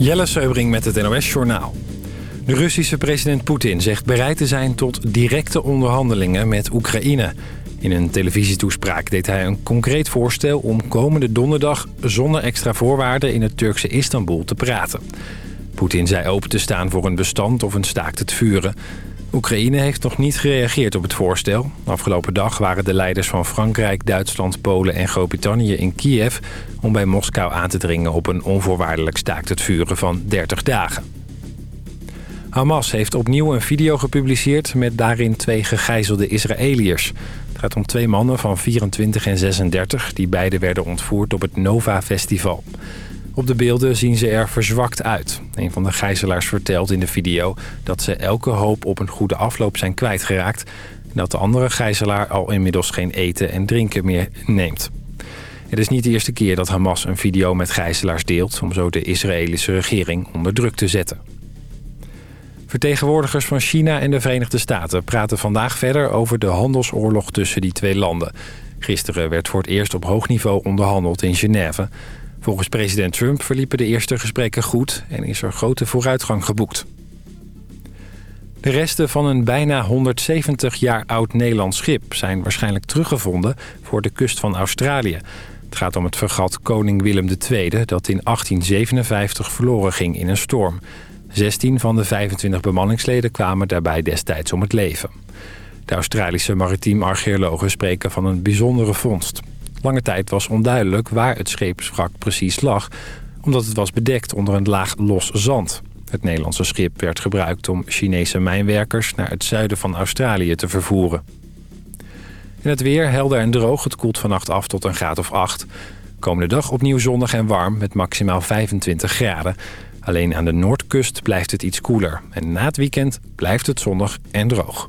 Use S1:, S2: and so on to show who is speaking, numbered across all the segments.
S1: Jelle Seubring met het NOS Journaal. De Russische president Poetin zegt bereid te zijn tot directe onderhandelingen met Oekraïne. In een televisietoespraak deed hij een concreet voorstel om komende donderdag zonder extra voorwaarden in het Turkse Istanbul te praten. Poetin zei open te staan voor een bestand of een staakt het vuren. Oekraïne heeft nog niet gereageerd op het voorstel. Afgelopen dag waren de leiders van Frankrijk, Duitsland, Polen en Groot-Brittannië in Kiev... om bij Moskou aan te dringen op een onvoorwaardelijk staakt het vuren van 30 dagen. Hamas heeft opnieuw een video gepubliceerd met daarin twee gegijzelde Israëliërs. Het gaat om twee mannen van 24 en 36 die beide werden ontvoerd op het Nova Festival. Op de beelden zien ze er verzwakt uit. Een van de gijzelaars vertelt in de video dat ze elke hoop op een goede afloop zijn kwijtgeraakt... en dat de andere gijzelaar al inmiddels geen eten en drinken meer neemt. Het is niet de eerste keer dat Hamas een video met gijzelaars deelt... om zo de Israëlische regering onder druk te zetten. Vertegenwoordigers van China en de Verenigde Staten praten vandaag verder over de handelsoorlog tussen die twee landen. Gisteren werd voor het eerst op hoog niveau onderhandeld in Genève. Volgens president Trump verliepen de eerste gesprekken goed en is er grote vooruitgang geboekt. De resten van een bijna 170 jaar oud Nederlands schip zijn waarschijnlijk teruggevonden voor de kust van Australië. Het gaat om het vergat Koning Willem II dat in 1857 verloren ging in een storm. 16 van de 25 bemanningsleden kwamen daarbij destijds om het leven. De Australische maritiem archeologen spreken van een bijzondere vondst. Lange tijd was onduidelijk waar het scheepswrak precies lag... omdat het was bedekt onder een laag los zand. Het Nederlandse schip werd gebruikt om Chinese mijnwerkers... naar het zuiden van Australië te vervoeren. In het weer helder en droog. Het koelt vannacht af tot een graad of 8. Komende dag opnieuw zonnig en warm met maximaal 25 graden. Alleen aan de noordkust blijft het iets koeler. En na het weekend blijft het zonnig en droog.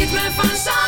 S2: ritme van zand.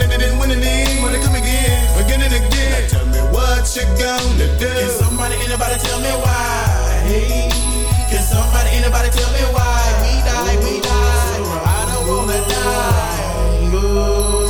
S2: that it didn't win in the end, but they come again, again and again. Now tell me what you gonna do.
S3: Can somebody, anybody tell me why? Hey, can somebody, anybody tell me why? We die, we die. I don't wanna die.
S4: Ooh.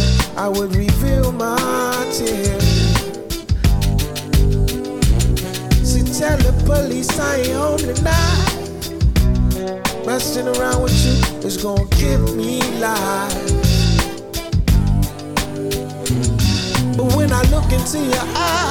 S4: I would reveal my tears. She tell the police I ain't home tonight. Messing around with you is gonna give me life. But when I look into your eyes.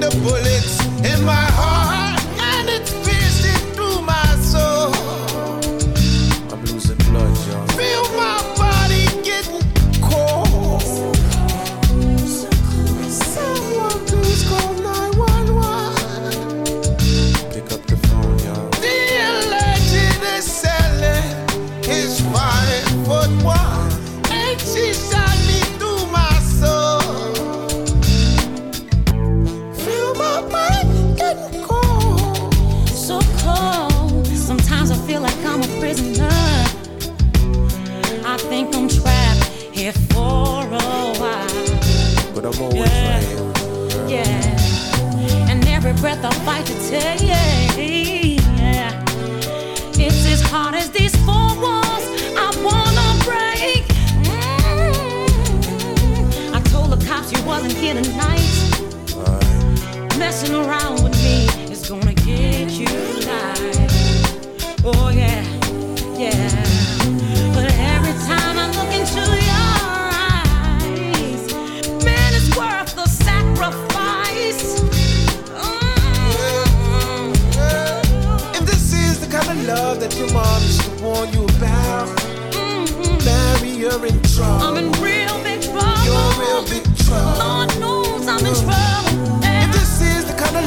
S4: the bullets.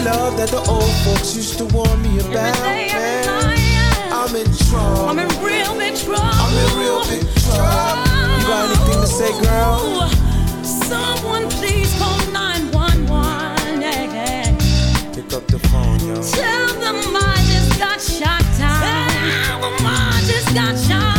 S4: love that the old folks used to warn me about.
S5: Every day, every night,
S4: I'm in trouble.
S5: I'm in real big trouble.
S4: I'm in real big trouble. You got anything to say, girl?
S5: Someone please call 911. Yeah.
S4: Pick up the phone, yo.
S5: Tell them I just got shot down. Tell them I just got shot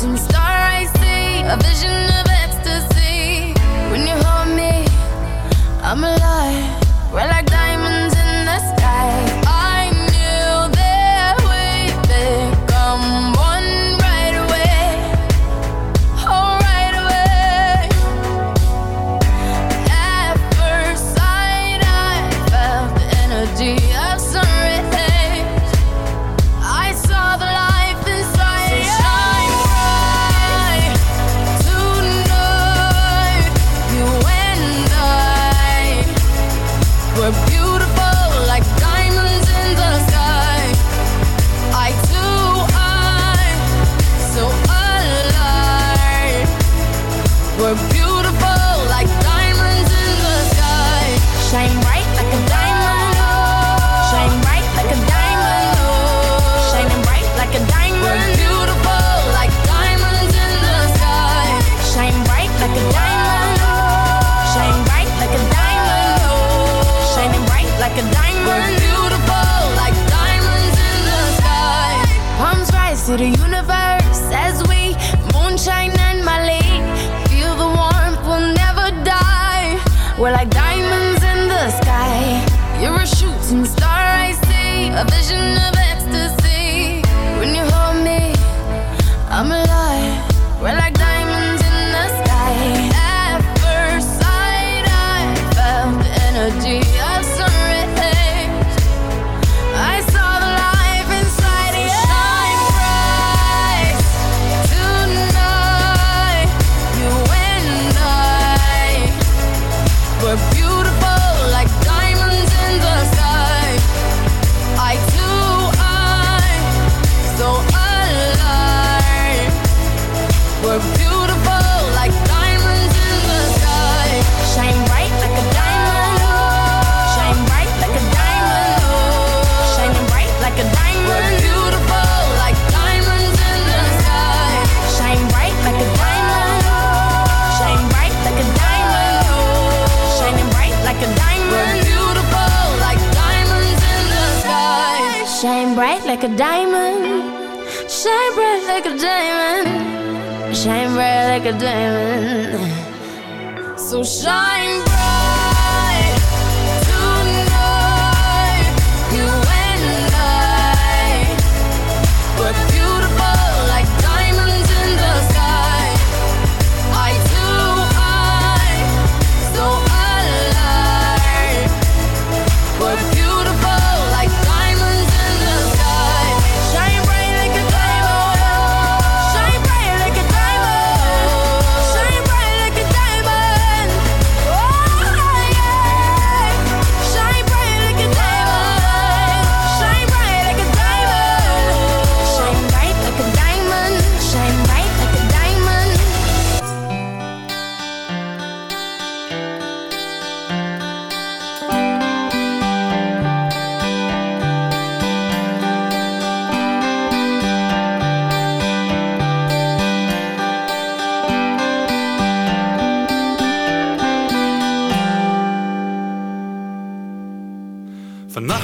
S6: some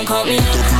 S7: don't call me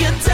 S7: your down.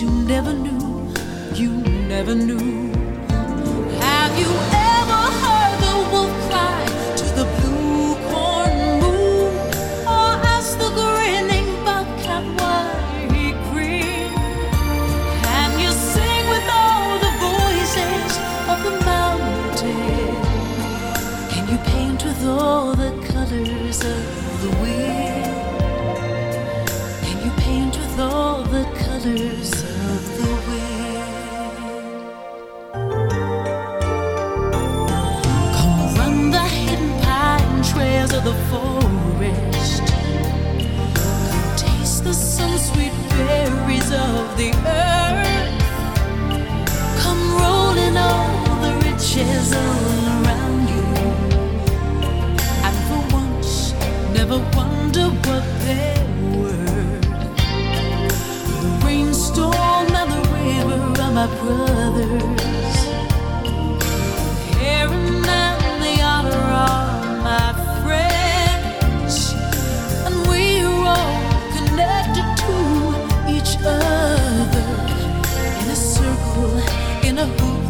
S5: you never knew, you never knew. Have you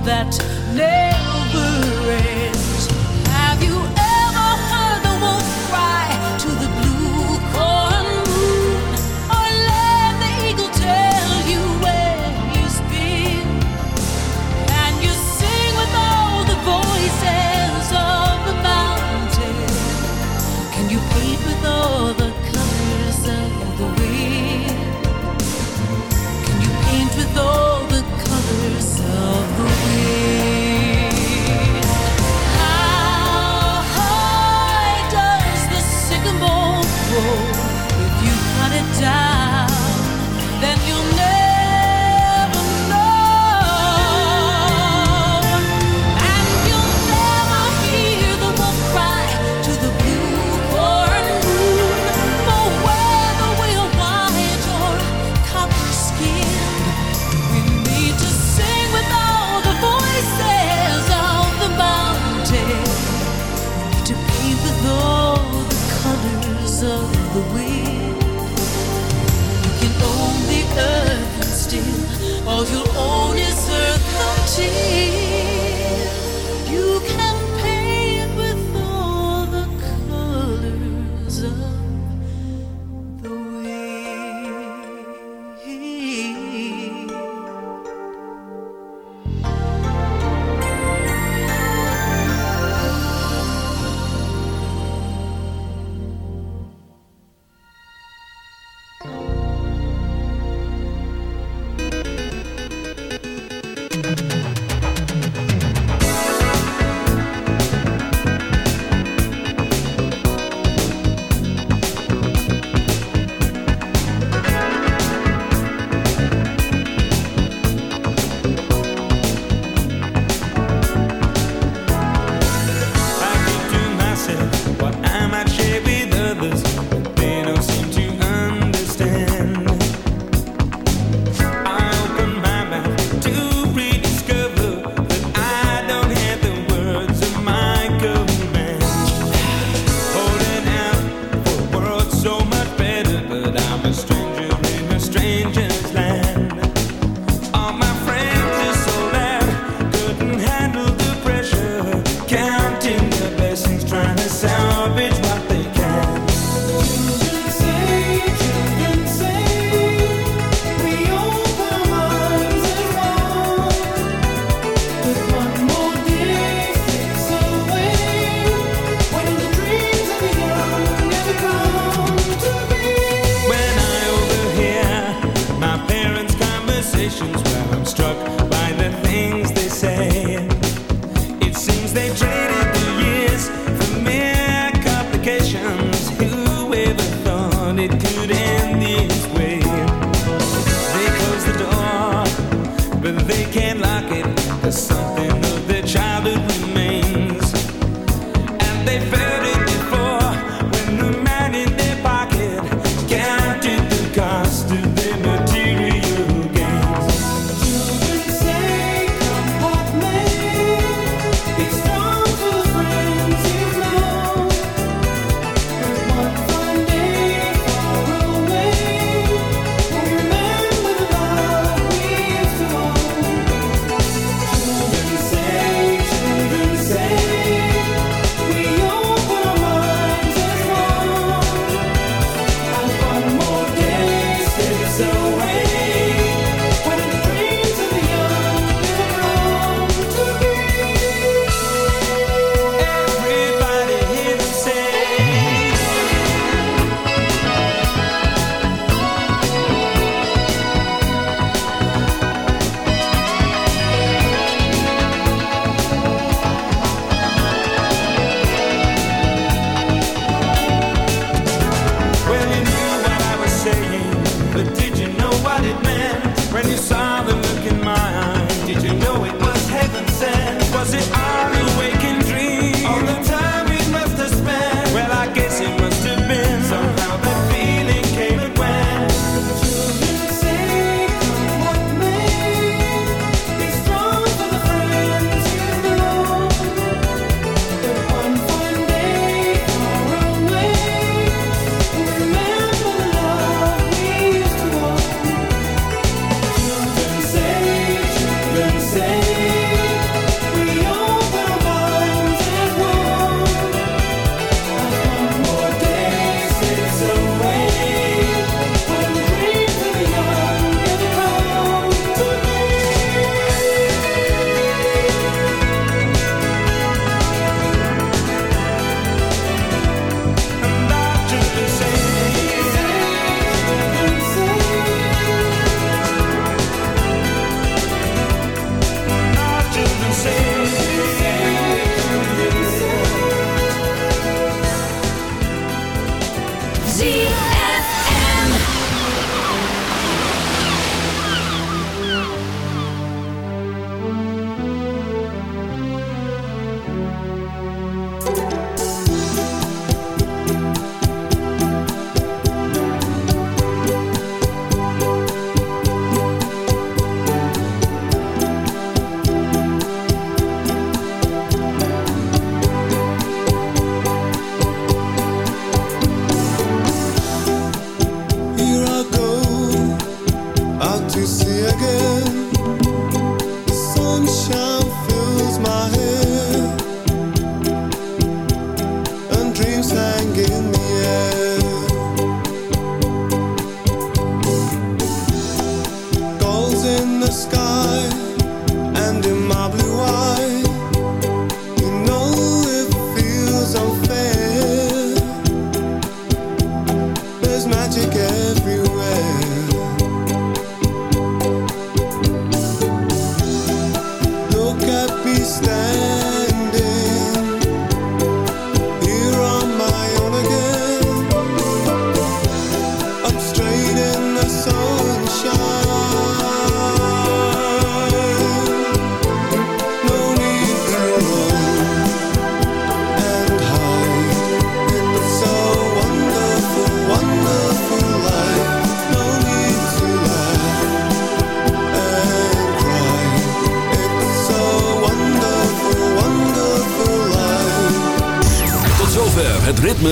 S5: that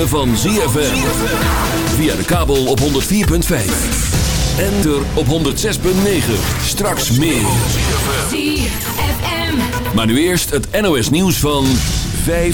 S8: van ZFM. Via de kabel op 104.5. Enter op 106.9. Straks meer. Maar nu eerst het NOS nieuws van 5.